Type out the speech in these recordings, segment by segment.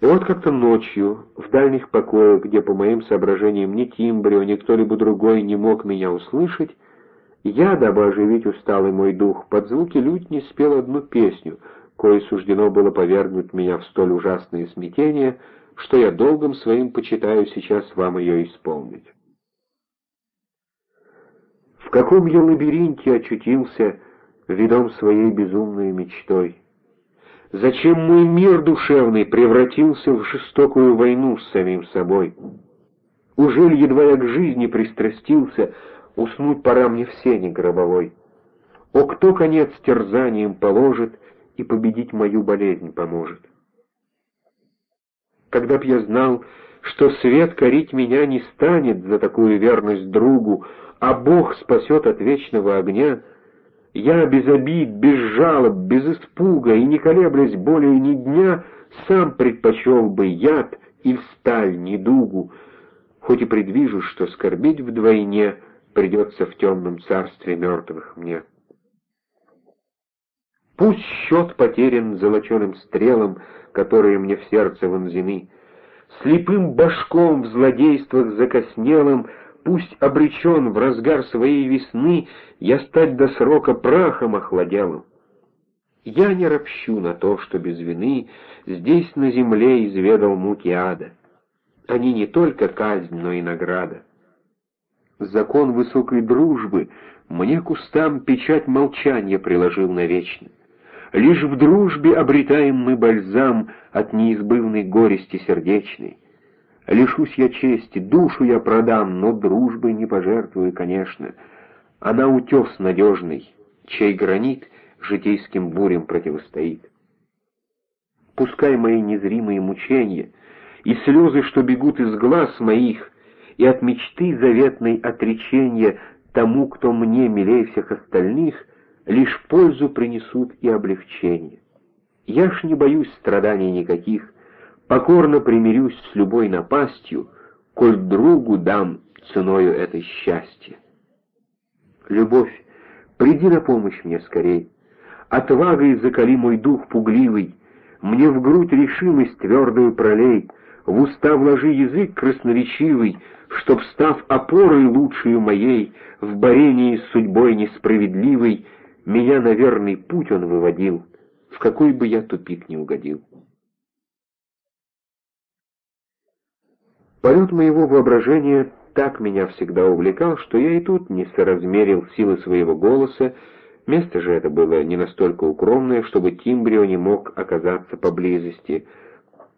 И вот как-то ночью, в дальних покоях, где, по моим соображениям, ни Тимбрио, ни кто-либо другой не мог меня услышать, я, дабы оживить усталый мой дух, под звуки лютни спел одну песню, кое суждено было повергнуть меня в столь ужасное смятение, что я долгом своим почитаю сейчас вам ее исполнить. В каком я лабиринте очутился, ведом своей безумной мечтой? Зачем мой мир душевный превратился в жестокую войну с самим собой? Ужель едва я к жизни пристрастился, уснуть пора мне в сене гробовой? О, кто конец терзанием положит и победить мою болезнь поможет? Когда б я знал, что свет корить меня не станет за такую верность другу, а Бог спасет от вечного огня, я без обид, без жалоб, без испуга и не колеблясь более ни дня, сам предпочел бы яд и в сталь недугу, хоть и предвижу, что скорбить вдвойне придется в темном царстве мертвых мне. Пусть счет потерян золоченым стрелам, которые мне в сердце вонзены, слепым башком в злодействах закоснелым, пусть обречен в разгар своей весны я стать до срока прахом охладелым. Я не ропщу на то, что без вины здесь на земле изведал муки ада. Они не только казнь, но и награда. Закон высокой дружбы мне к устам печать молчания приложил навечно. Лишь в дружбе обретаем мы бальзам от неизбывной горести сердечной. Лишусь я чести, душу я продам, но дружбой не пожертвую, конечно. Она утес надежный, чей гранит житейским бурям противостоит. Пускай мои незримые мучения и слезы, что бегут из глаз моих, и от мечты заветной отречения тому, кто мне милей всех остальных, лишь пользу принесут и облегчение. Я ж не боюсь страданий никаких, покорно примирюсь с любой напастью, коль другу дам ценою этой счастья. Любовь, приди на помощь мне скорей, отвагой закали мой дух пугливый, мне в грудь решимость твердую пролей, в уста вложи язык красноречивый, чтоб, став опорой лучшую моей, в борении с судьбой несправедливой, меня на верный путь он выводил, в какой бы я тупик не угодил. Полет моего воображения так меня всегда увлекал, что я и тут не соразмерил силы своего голоса, место же это было не настолько укромное, чтобы Тимбрио не мог оказаться поблизости,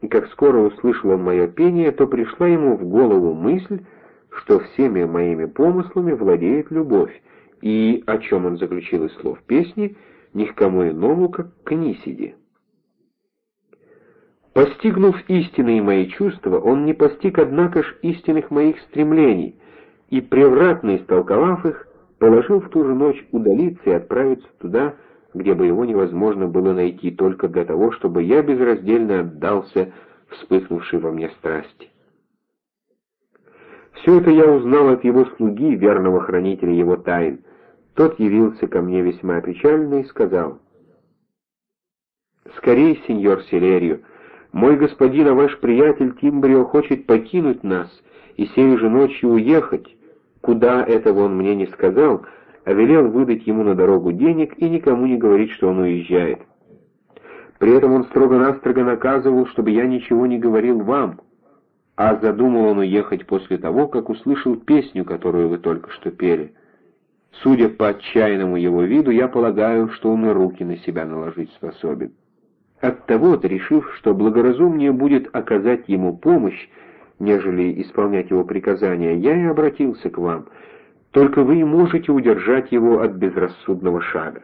и как скоро услышал он мое пение, то пришла ему в голову мысль, что всеми моими помыслами владеет любовь, и, о чем он заключил из слов песни, ни к кому иному, как к Нисиде. Постигнув истинные мои чувства, он не постиг, однако ж, истинных моих стремлений, и, превратно истолковав их, положил в ту же ночь удалиться и отправиться туда, где бы его невозможно было найти только для того, чтобы я безраздельно отдался вспыхнувшей во мне страсти. Все это я узнал от его слуги, верного хранителя его тайн. Тот явился ко мне весьма печально и сказал, «Скорей, сеньор Селерио, мой господин, а ваш приятель Тимбрио хочет покинуть нас и сею же ночью уехать. Куда этого он мне не сказал, а велел выдать ему на дорогу денег и никому не говорить, что он уезжает. При этом он строго-настрого наказывал, чтобы я ничего не говорил вам, а задумал он уехать после того, как услышал песню, которую вы только что пели. Судя по отчаянному его виду, я полагаю, что он и руки на себя наложить способен. Оттого-то, решив, что благоразумнее будет оказать ему помощь, нежели исполнять его приказания, я и обратился к вам. Только вы можете удержать его от безрассудного шага.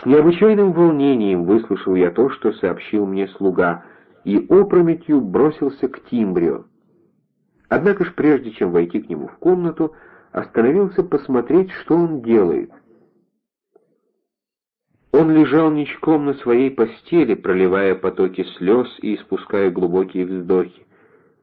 С необычайным волнением выслушал я то, что сообщил мне слуга, и опрометью бросился к Тимбрио. Однако ж прежде чем войти к нему в комнату, остановился посмотреть, что он делает — он лежал ничком на своей постели, проливая потоки слез и испуская глубокие вздохи.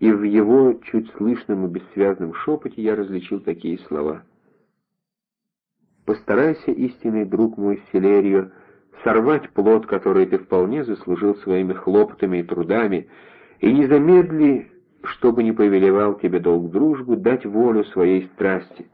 И в его чуть слышном и бессвязном шепоте я различил такие слова. «Постарайся, истинный друг мой Селерио, сорвать плод, который ты вполне заслужил своими хлопотами и трудами, и не замедли, чтобы не повелевал тебе долг дружбы, дать волю своей страсти.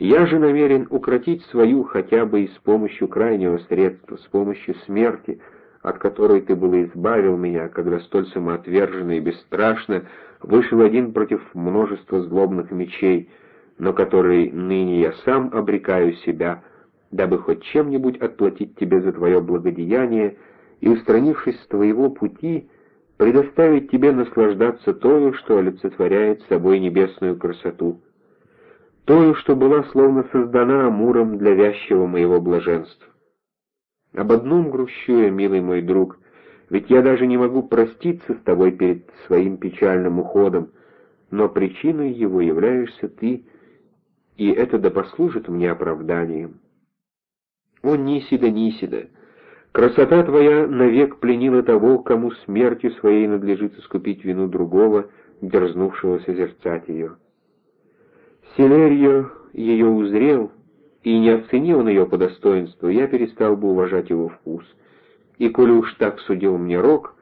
Я же намерен укротить свою хотя бы и с помощью крайнего средства, с помощью смерти, от которой ты было избавил меня, когда столь самоотверженно и бесстрашно вышел один против множества злобных мечей, но который ныне я сам обрекаю себя, дабы хоть чем-нибудь отплатить тебе за твое благодеяние и, устранившись с твоего пути, предоставить тебе наслаждаться тою, что олицетворяет собой небесную красоту тою, что была словно создана Амуром для вязчего моего блаженства. Об одном грущу я, милый мой друг, ведь я даже не могу проститься с тобой перед своим печальным уходом, но причиной его являешься ты, и это да послужит мне оправданием. О, Нисида, Нисида! Красота твоя навек пленила того, кому смертью своей надлежит искупить вину другого, дерзнувшего созерцать ее. Селерьо ее узрел, и не оценил он ее по достоинству, я перестал бы уважать его вкус. И коли уж так судил мне Рок,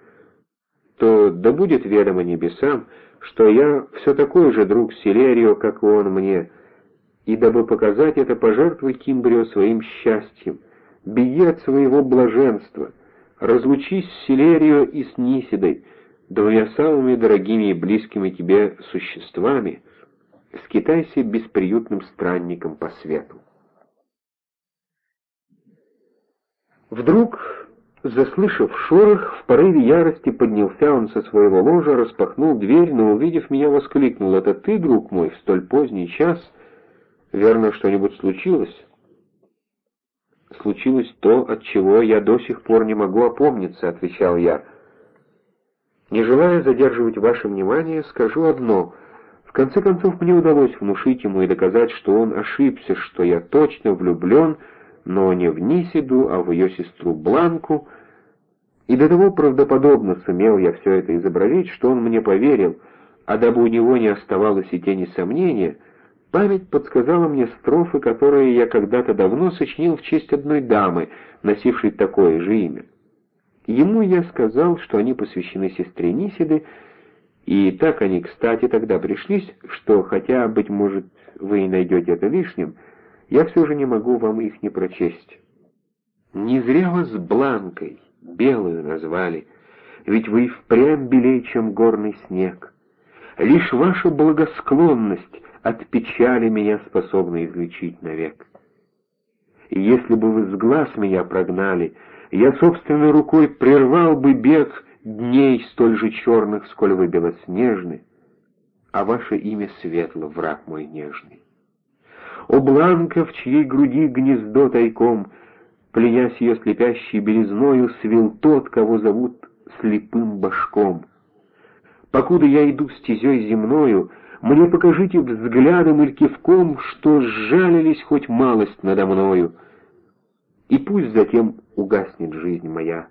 то да будет ведомо небесам, что я все такой же друг Селерио, как и он мне, и дабы показать это, пожертвуй Кимбрио своим счастьем, беги от своего блаженства, разлучись с Селерио и с Нисидой, двумя самыми дорогими и близкими тебе существами — скитайся бесприютным странником по свету. Вдруг, заслышав шорох, в порыве ярости поднялся он со своего ложа, распахнул дверь, но, увидев меня, воскликнул, «Это ты, друг мой, в столь поздний час? Верно, что-нибудь случилось?» «Случилось то, от чего я до сих пор не могу опомниться», — отвечал я. «Не желая задерживать ваше внимание, скажу одно — в конце концов, мне удалось внушить ему и доказать, что он ошибся, что я точно влюблен, но не в Нисиду, а в ее сестру Бланку, и до того правдоподобно сумел я все это изобразить, что он мне поверил, а дабы у него не оставалось и тени сомнения, память подсказала мне строфы, которые я когда-то давно сочинил в честь одной дамы, носившей такое же имя. Ему я сказал, что они посвящены сестре Нисиды, и так они, кстати, тогда пришлись, что, хотя, быть может, вы и найдете это лишним, я все же не могу вам их не прочесть. Не зря вас Бланкой, белую назвали, ведь вы впрямь белей, чем горный снег. Лишь ваша благосклонность от печали меня способна излечить навек. И если бы вы с глаз меня прогнали, я собственной рукой прервал бы бег дней столь же черных, сколь вы белоснежны, а ваше имя светло, враг мой нежный. О, Бланка, в чьей груди гнездо тайком, пленясь ее слепящей белизною, свел тот, кого зовут слепым башком. Покуда я иду стезей земною, мне покажите взглядом или кивком, что сжалились хоть малость надо мною, и пусть затем угаснет жизнь моя,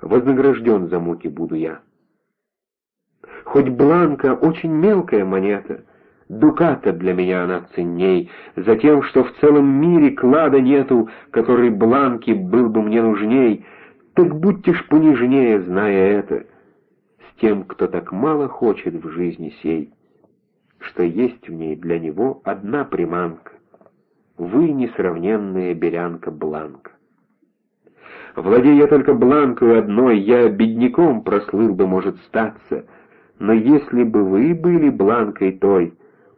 вознагражден за муки буду я. Хоть бланка очень мелкая монета, дуката для меня она ценней, за тем, что в целом мире клада нету, который бланки был бы мне нужней, так будьте ж понежнее, зная это, с тем, кто так мало хочет в жизни сей, что есть в ней для него одна приманка, вы несравненная берянка Бланка. Владея только бланкой одной, я бедняком прослыл бы, может, статься. Но если бы вы были бланкой той,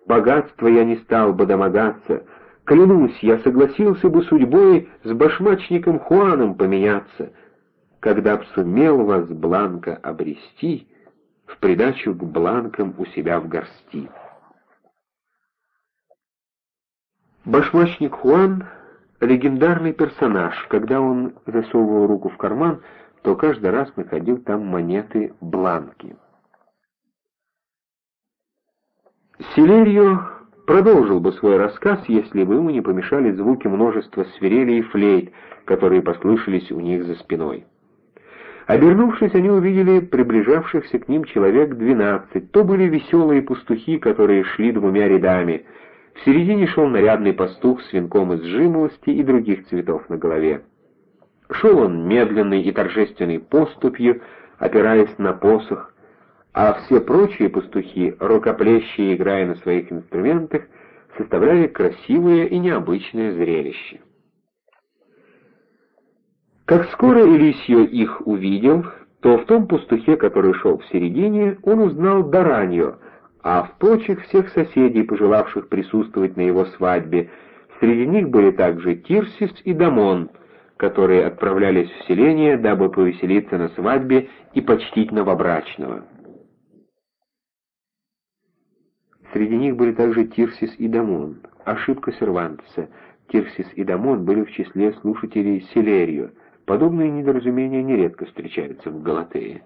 богатства я не стал бы домогаться. Клянусь, я согласился бы судьбой с башмачником Хуаном поменяться, когда б сумел вас, Бланка, обрести в придачу к бланкам у себя в горсти. Башмачник Хуан легендарный персонаж. Когда он засовывал руку в карман, то каждый раз находил там монеты бланки. Селерио продолжил бы свой рассказ, если бы ему не помешали звуки множества свирелей и флейт, которые послышались у них за спиной. Обернувшись, они увидели приближавшихся к ним человек двенадцать. То были веселые пастухи, которые шли двумя рядами — в середине шел нарядный пастух с венком из жимолости и других цветов на голове. Шел он медленной и торжественной поступью, опираясь на посох, а все прочие пастухи, рукоплещи, играя на своих инструментах, составляли красивое и необычное зрелище. Как скоро Элисио их увидел, то в том пастухе, который шел в середине, он узнал Даранью, а в прочих всех соседей, пожелавших присутствовать на его свадьбе, среди них были также Тирсис и Дамон, которые отправлялись в селение, дабы повеселиться на свадьбе и почтить новобрачного. Среди них были также Тирсис и Дамон. Ошибка Сервантеса. Тирсис и Дамон были в числе слушателей Селерио. Подобные недоразумения нередко встречаются в Галатее.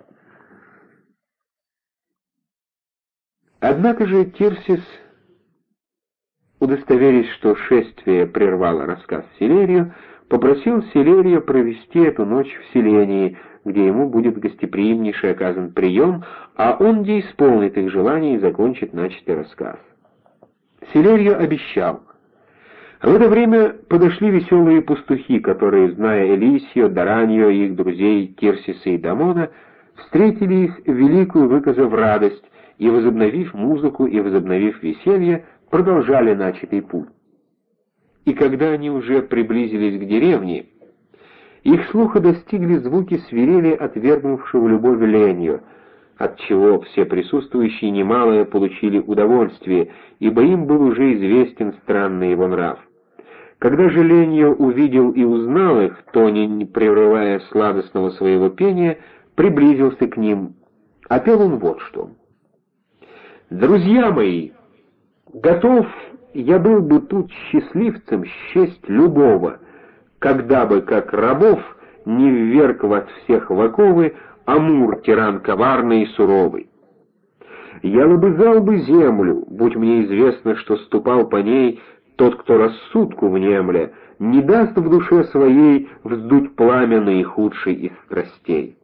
Однако же Тирсис, удостоверясь, что шествие прервало рассказ Селерию, попросил Селерия провести эту ночь в селении, где ему будет гостеприимнейший оказан прием, а он где исполнит их желание и закончит начатый рассказ. Селерию обещал. В это время подошли веселые пастухи, которые, зная Элисио, Дараньо и их друзей Кирсиса и Дамона, встретили их великую, выказав радость, и, возобновив музыку и возобновив веселье, продолжали начатый путь. И когда они уже приблизились к деревне, их слуха достигли звуки свирели отвергнувшего любовь ленью, отчего все присутствующие немалое получили удовольствие, ибо им был уже известен странный его нрав. Когда же Ленью увидел и узнал их, Тони, не прерывая сладостного своего пения, приблизился к ним, а пел он вот что. «Друзья мои, готов я был бы тут счастливцем счесть любого, когда бы, как рабов, не вверг вас всех в оковы Амур, тиран коварный и суровый. Я лобызал бы землю, будь мне известно, что ступал по ней тот, кто рассудку внемля, не даст в душе своей вздуть пламя наихудшей из страстей.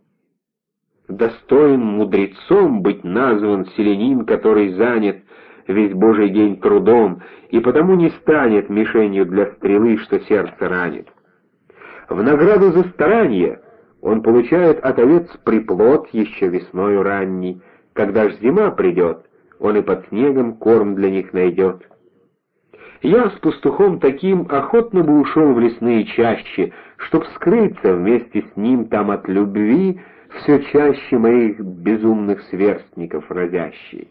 Достоин мудрецом быть назван селенин, который занят весь Божий день трудом, и потому не станет мишенью для стрелы, что сердце ранит. В награду за старание он получает от овец приплод еще весною ранней, когда ж зима придет, он и под снегом корм для них найдет. Я с пастухом таким охотно бы ушел в лесные чащи, чтоб скрыться вместе с ним там от любви все чаще моих безумных сверстников разящей.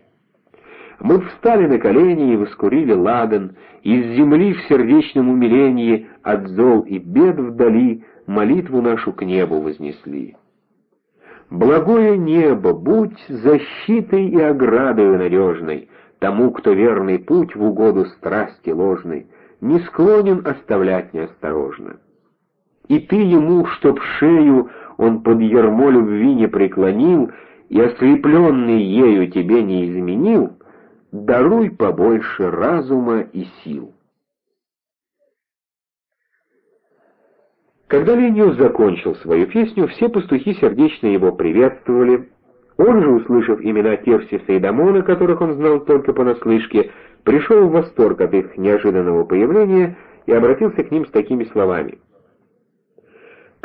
Мы встали на колени и воскурили ладан, из земли в сердечном умилении от зол и бед вдали молитву нашу к небу вознесли. Благое небо, будь защитой и оградою надежной, тому, кто верный путь в угоду страсти ложной, не склонен оставлять неосторожно. И ты ему, чтоб шею он под ермо любви не преклонил, и ослепленный ею тебе не изменил, даруй побольше разума и сил. Когда Лениус закончил свою песню, все пастухи сердечно его приветствовали. Он же, услышав имена Терсиса и Дамона, которых он знал только понаслышке, пришел в восторг от их неожиданного появления и обратился к ним с такими словами.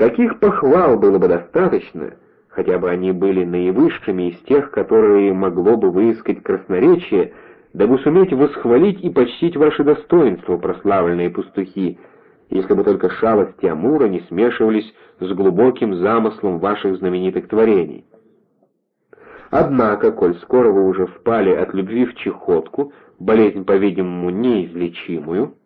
«Каких похвал было бы достаточно, — хотя бы они были наивысшими из тех, которые могло бы выискать красноречие, дабы суметь восхвалить и почтить ваши достоинства, прославленные пастухи, если бы только шалости Амура не смешивались с глубоким замыслом ваших знаменитых творений. Однако, коль скоро вы уже впали от любви в чехотку, болезнь, по-видимому, неизлечимую,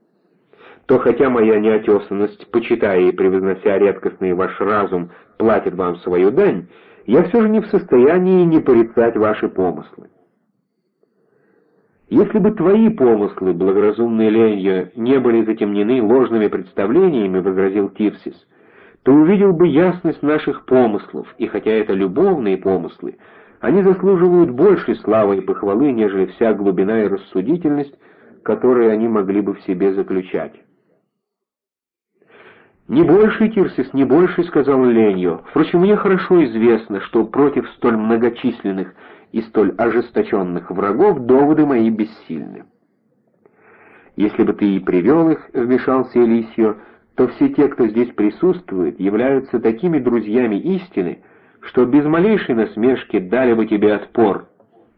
то хотя моя неотесанность, почитая и превознося редкостный ваш разум, платит вам свою дань, я все же не в состоянии не порицать ваши помыслы. Если бы твои помыслы, благоразумные Ленья, не были затемнены ложными представлениями, — возразил Тирсис, — то увидел бы ясность наших помыслов, и хотя это любовные помыслы, они заслуживают большей славы и похвалы, нежели вся глубина и рассудительность, которые они могли бы в себе заключать. «Не больше, Тирсис, не больше», — сказал Леньо. «Впрочем, мне хорошо известно, что против столь многочисленных и столь ожесточенных врагов доводы мои бессильны». «Если бы ты и привел их», — вмешался Элисио, то все те, кто здесь присутствует, являются такими друзьями истины, что без малейшей насмешки дали бы тебе отпор.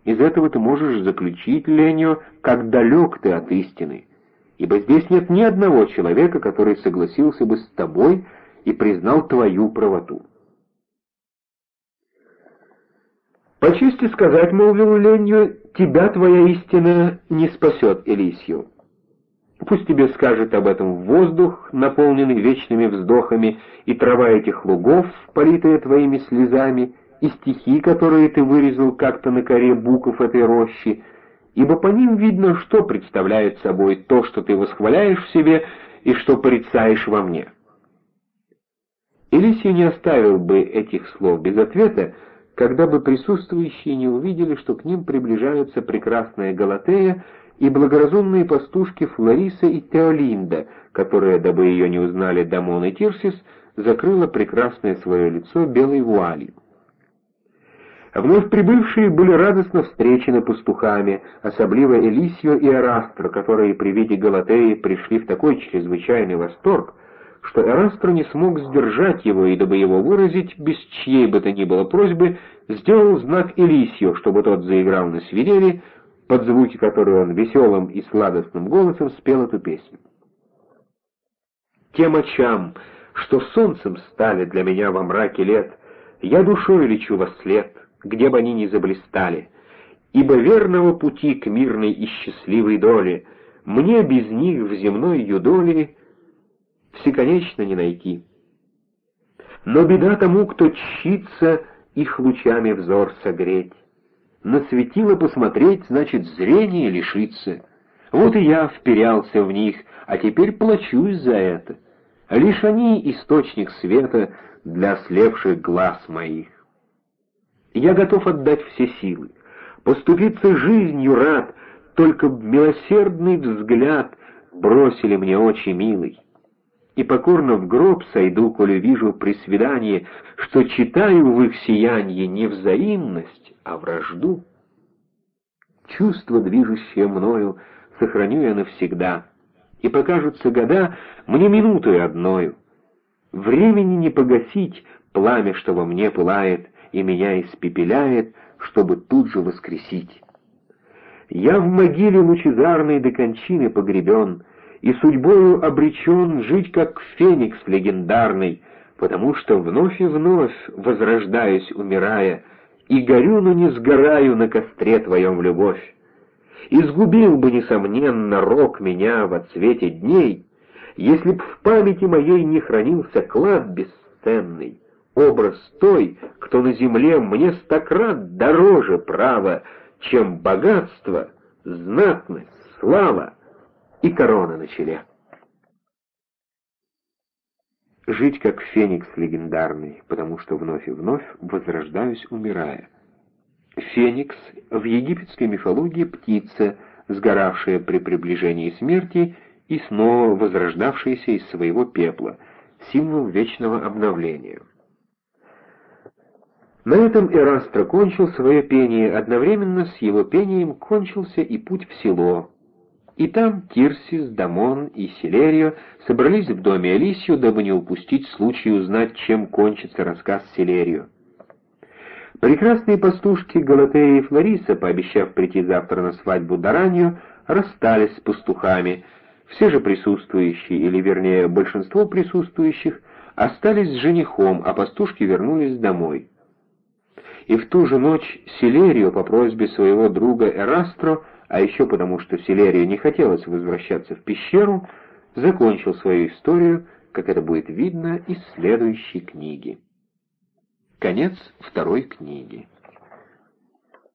Из этого ты можешь заключить, Леню, как далек ты от истины, ибо здесь нет ни одного человека, который согласился бы с тобой и признал твою правоту. «По чести сказать, — молвил Ленью, — тебя твоя истина не спасет, Элисью. Пусть тебе скажет об этом воздух, наполненный вечными вздохами, и трава этих лугов, политая твоими слезами, и стихи, которые ты вырезал как-то на коре букв этой рощи, ибо по ним видно, что представляет собой то, что ты восхваляешь в себе и что порицаешь во мне. Элисий не оставил бы этих слов без ответа, когда бы присутствующие не увидели, что к ним приближаются прекрасная Галатея и благоразумные пастушки Флориса и Теолинда, которая, дабы ее не узнали Дамон и Тирсис, закрыла прекрасное свое лицо белой вуалью. Вновь прибывшие были радостно встречены пастухами, особливо Элисио и Эрастро, которые при виде Галатеи пришли в такой чрезвычайный восторг, что Эрастро не смог сдержать его, и дабы его выразить, без чьей бы то ни было просьбы, сделал знак Элисио, чтобы тот заиграл на свирели, под звуки которой он веселым и сладостным голосом спел эту песню. Тем очам, что солнцем стали для меня во мраке лет, я душой лечу во след, где бы они ни заблистали, ибо верного пути к мирной и счастливой доле мне без них в земной юдоли всеконечно не найти. Но беда тому, кто чится их лучами взор согреть. На светило посмотреть, значит, зрение лишиться. Вот и я вперялся в них, а теперь плачусь за это. Лишь они — источник света для ослепших глаз моих. Я готов отдать все силы, поступиться жизнью рад, только милосердный взгляд бросили мне очи милый. И покорно в гроб сойду, коли вижу при свидании, что читаю в их сиянье не взаимность, а вражду. Чувство, движущее мною, сохраню я навсегда, и покажутся года мне минутой одною. Времени не погасить пламя, что во мне пылает, и меня испепеляет, чтобы тут же воскресить. Я в могиле лучезарной до кончины погребен, и судьбою обречен жить, как феникс легендарный, потому что вновь и вновь, возрождаясь, умирая, и горю, но не сгораю на костре твоем в любовь. Изгубил бы, несомненно, рок меня во цвете дней, если б в памяти моей не хранился клад бесценный, образ той, кто на земле мне стократ дороже права, чем богатство, знатность, слава и корона на челе. Жить как феникс легендарный, потому что вновь и вновь возрождаюсь, умирая. Феникс в египетской мифологии птица, сгоравшая при приближении смерти и снова возрождавшаяся из своего пепла, символ вечного обновления. На этом Эрастро кончил свое пение, одновременно с его пением кончился и путь в село, и там Тирсис, Дамон и Селерио собрались в доме Алисию, дабы не упустить случай узнать, чем кончится рассказ Селерио. Прекрасные пастушки Галатея и Флориса, пообещав прийти завтра на свадьбу Даранью, расстались с пастухами. Все же присутствующие, или вернее большинство присутствующих, остались с женихом, а пастушки вернулись домой. И в ту же ночь Селерио по просьбе своего друга Эрастро а еще потому, что Селерию не хотелось возвращаться в пещеру, закончил свою историю, как это будет видно из следующей книги. Конец второй книги.